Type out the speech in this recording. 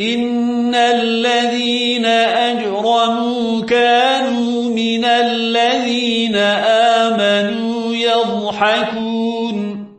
إن الذين أجرموا كانوا من الذين آمنوا يضحكون